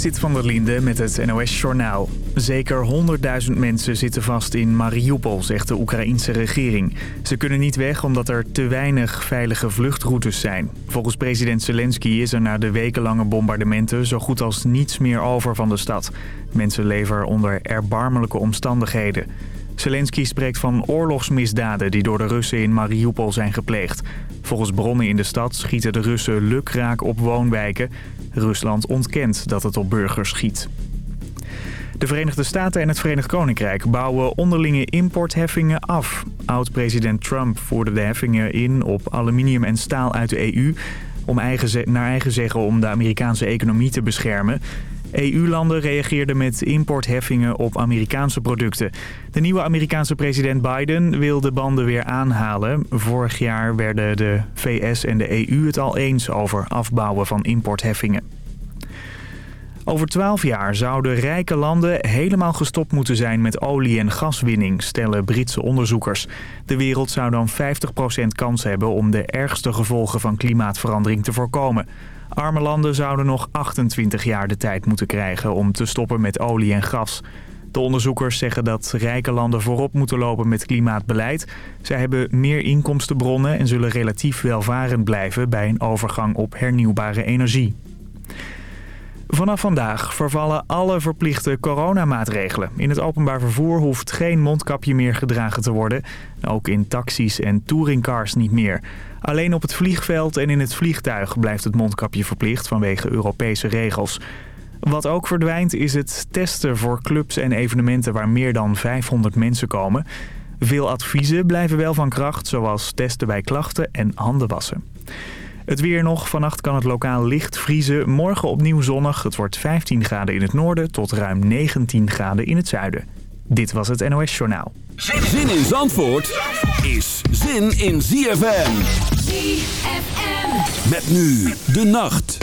Zit van der Linde met het NOS-journaal. Zeker 100.000 mensen zitten vast in Mariupol, zegt de Oekraïense regering. Ze kunnen niet weg omdat er te weinig veilige vluchtroutes zijn. Volgens president Zelensky is er na de wekenlange bombardementen... zo goed als niets meer over van de stad. Mensen leven onder erbarmelijke omstandigheden. Zelensky spreekt van oorlogsmisdaden die door de Russen in Mariupol zijn gepleegd. Volgens bronnen in de stad schieten de Russen lukraak op woonwijken. Rusland ontkent dat het op burgers schiet. De Verenigde Staten en het Verenigd Koninkrijk bouwen onderlinge importheffingen af. Oud-president Trump voerde de heffingen in op aluminium en staal uit de EU... Om eigen, naar eigen zeggen om de Amerikaanse economie te beschermen. EU-landen reageerden met importheffingen op Amerikaanse producten. De nieuwe Amerikaanse president Biden wil de banden weer aanhalen. Vorig jaar werden de VS en de EU het al eens over afbouwen van importheffingen. Over twaalf jaar zouden rijke landen helemaal gestopt moeten zijn met olie- en gaswinning, stellen Britse onderzoekers. De wereld zou dan 50% kans hebben om de ergste gevolgen van klimaatverandering te voorkomen. Arme landen zouden nog 28 jaar de tijd moeten krijgen om te stoppen met olie en gas. De onderzoekers zeggen dat rijke landen voorop moeten lopen met klimaatbeleid. Zij hebben meer inkomstenbronnen en zullen relatief welvarend blijven bij een overgang op hernieuwbare energie. Vanaf vandaag vervallen alle verplichte coronamaatregelen. In het openbaar vervoer hoeft geen mondkapje meer gedragen te worden. Ook in taxis en touringcars niet meer. Alleen op het vliegveld en in het vliegtuig blijft het mondkapje verplicht vanwege Europese regels. Wat ook verdwijnt is het testen voor clubs en evenementen waar meer dan 500 mensen komen. Veel adviezen blijven wel van kracht, zoals testen bij klachten en handen wassen. Het weer nog. Vannacht kan het lokaal licht vriezen. Morgen opnieuw zonnig. Het wordt 15 graden in het noorden tot ruim 19 graden in het zuiden. Dit was het NOS Journaal. Zin in Zandvoort is zin in ZFM. Met nu de nacht.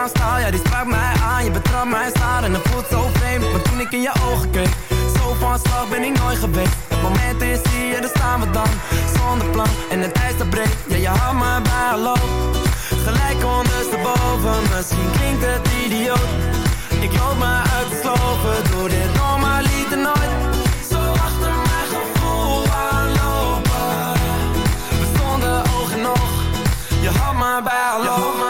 Ja die sprak mij aan Je betrapt mij staan en het voelt zo vreemd Maar toen ik in je ogen keek Zo van slag ben ik nooit geweest. Het moment is hier, daar staan we dan Zonder plan. En het ijs dat breekt Ja, je had me bij hallo Gelijk ondersteboven Misschien klinkt het idioot. Ik loop me uit te slopen Doe dit normaliter nooit. Zo achter mijn gevoel aanlopen We stonden oog in Je had me bij hallo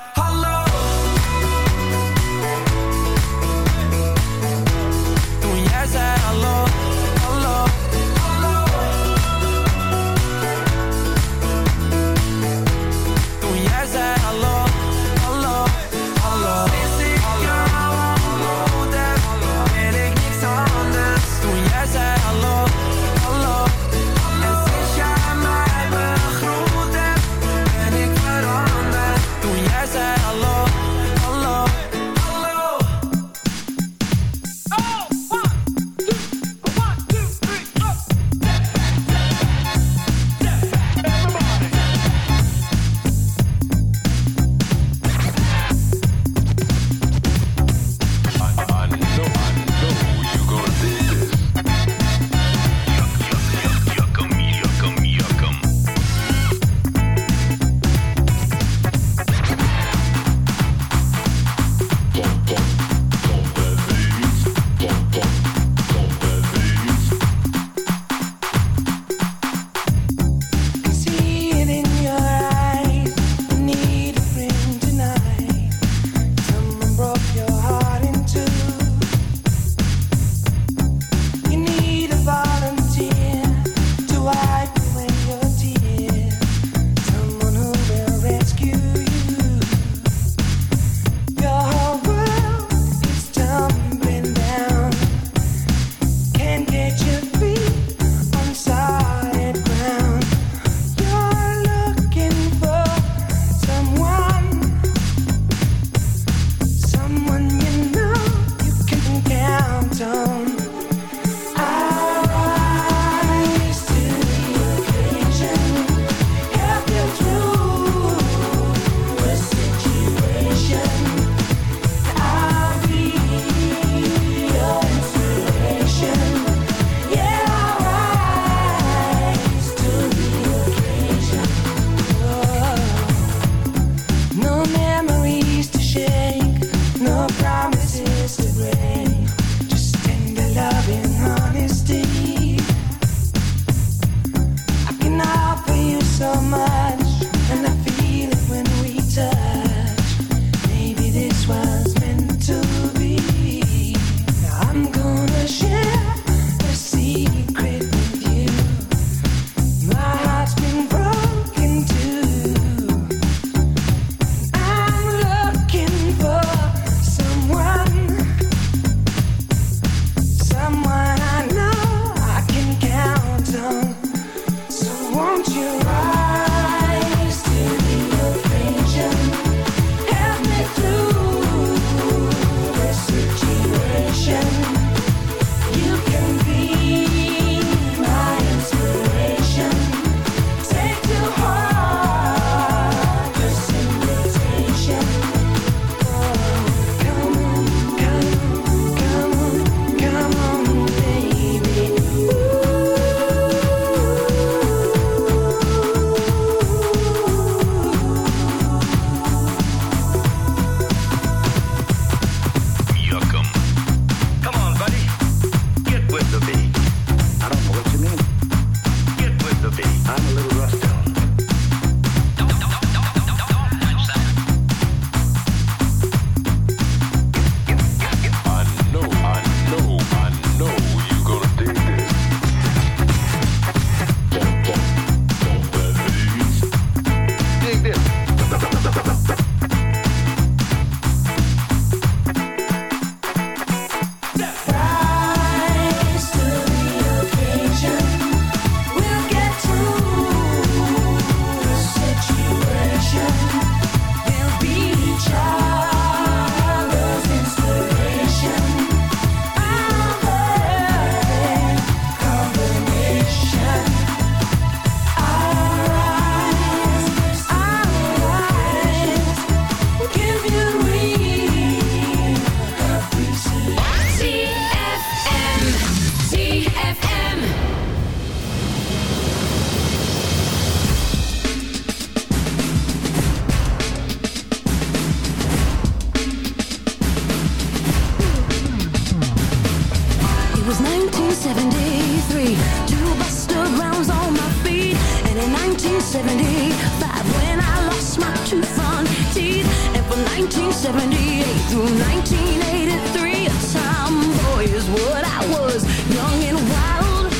1975 when I lost my two front teeth. And from 1978 through 1983 A tomboy is what I was, young and wild.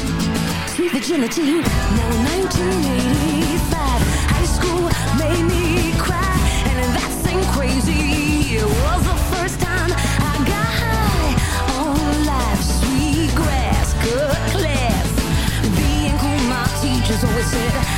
Sweet virginity Now 1985, high school made me cry And that thing crazy It was the first time I got high on life Sweet grass, good class. Being cool, my teachers always said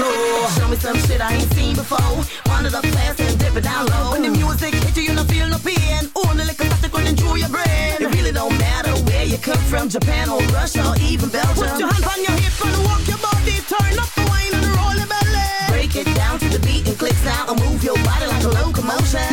floor. Show me some shit I ain't seen before. Wind it up fast and dip it down low. When the music hits you, you not feel no pain. Oh, the liquor about to go your brain. It really don't matter where you come from, Japan or Russia or even Belgium. Put your hands on your hips and walk your body. Turn up the wine and roll your belly. Break it down to the beat and click sound and move your body like a locomotion.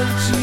want to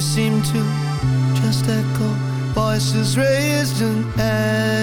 seem to just echo voices raised in anger.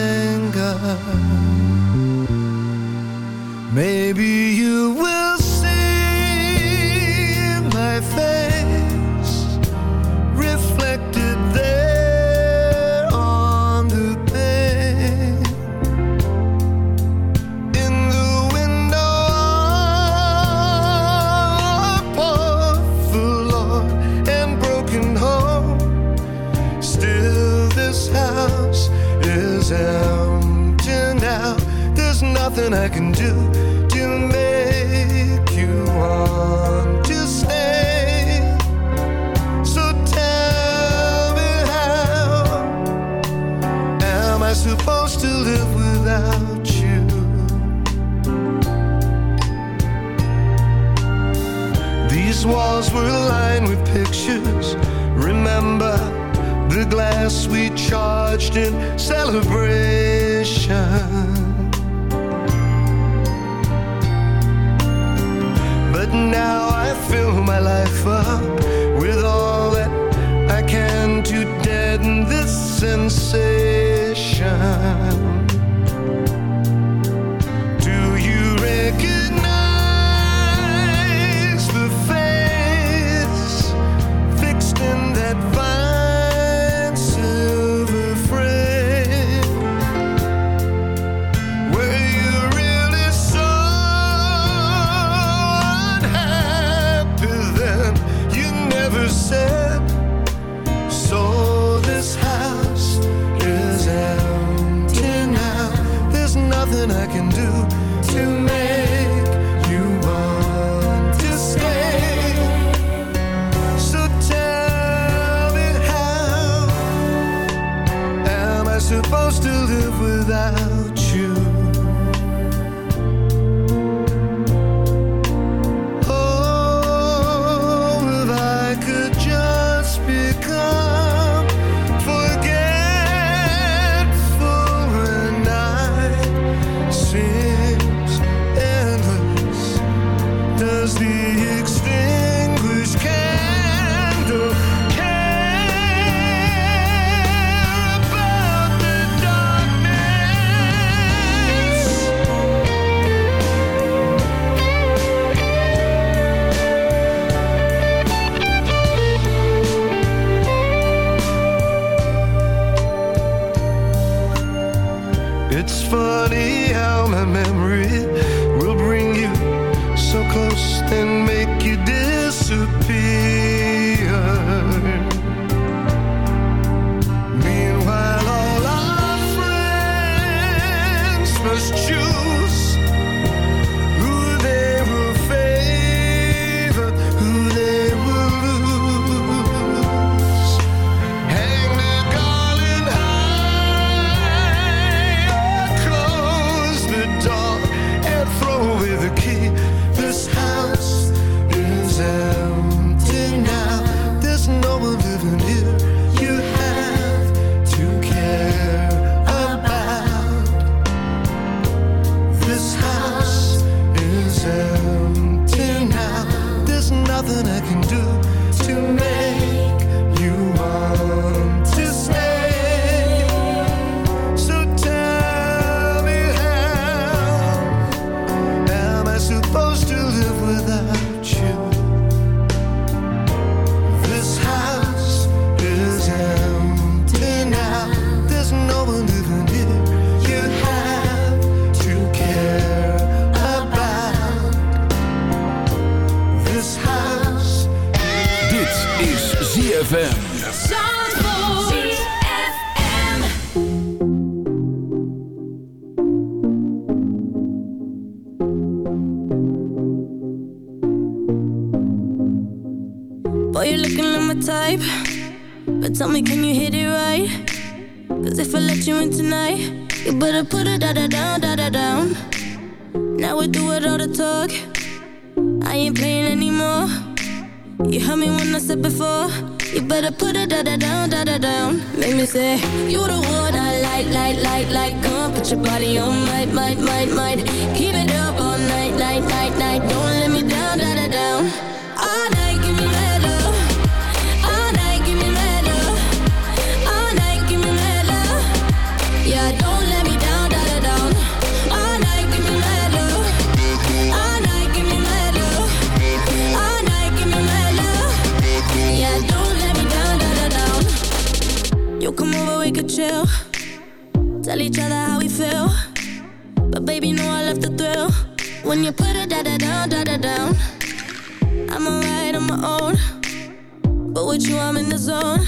with you, I'm in the zone.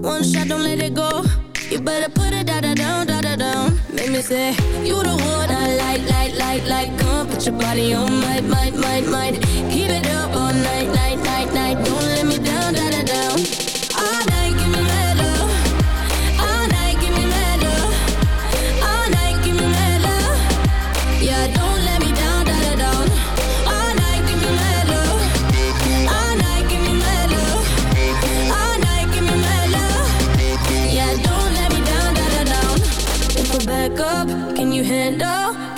One shot, don't let it go. You better put it da da down, da da down. Make me say you the one I like, like, like, like. Come put your body on my, my, my, my. Keep it up all night, night, night, night. Don't let me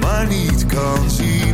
Maar niet kan zien.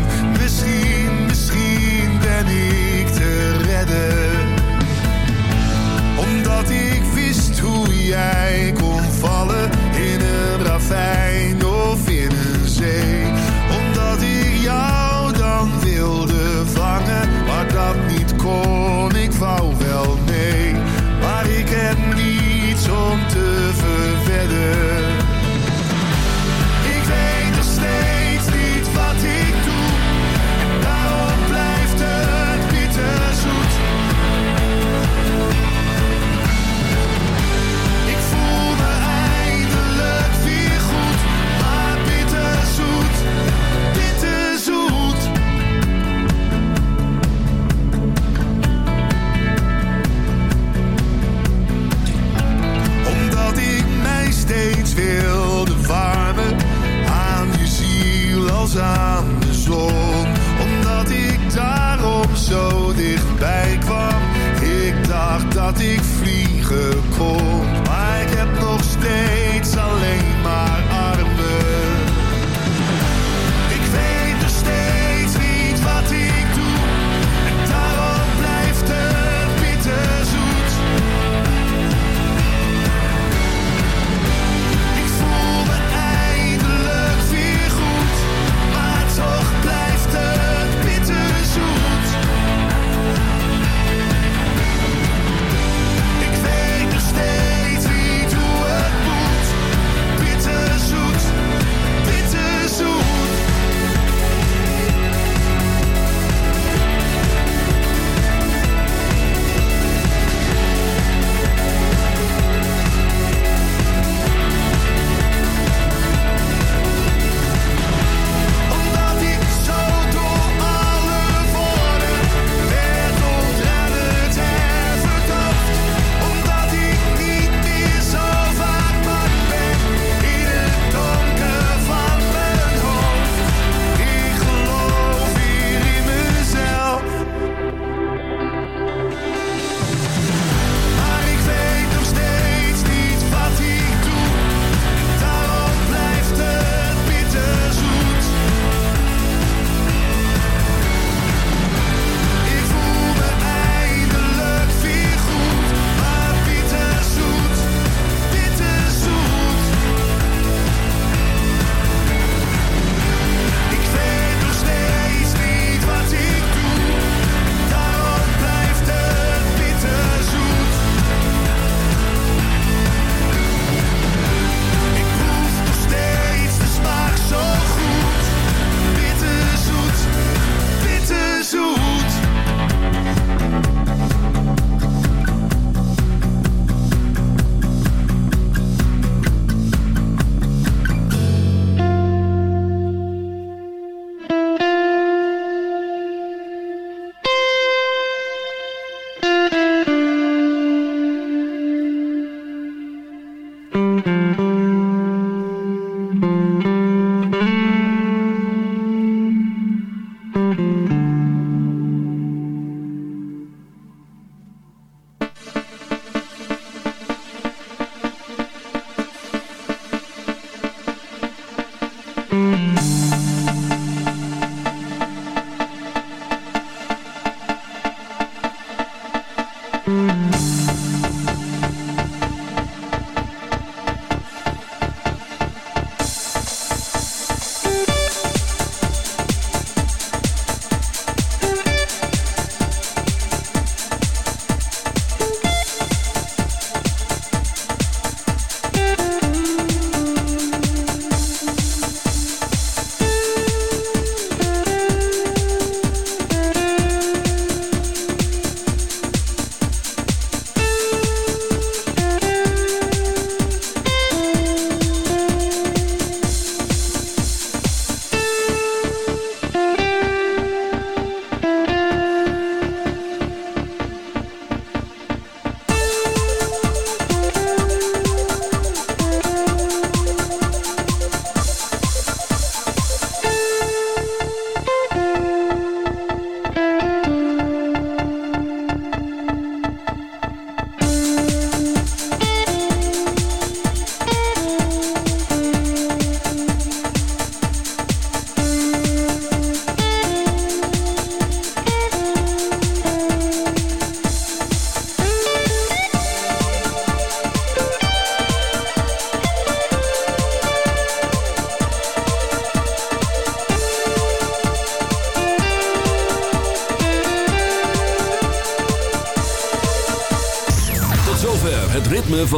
cold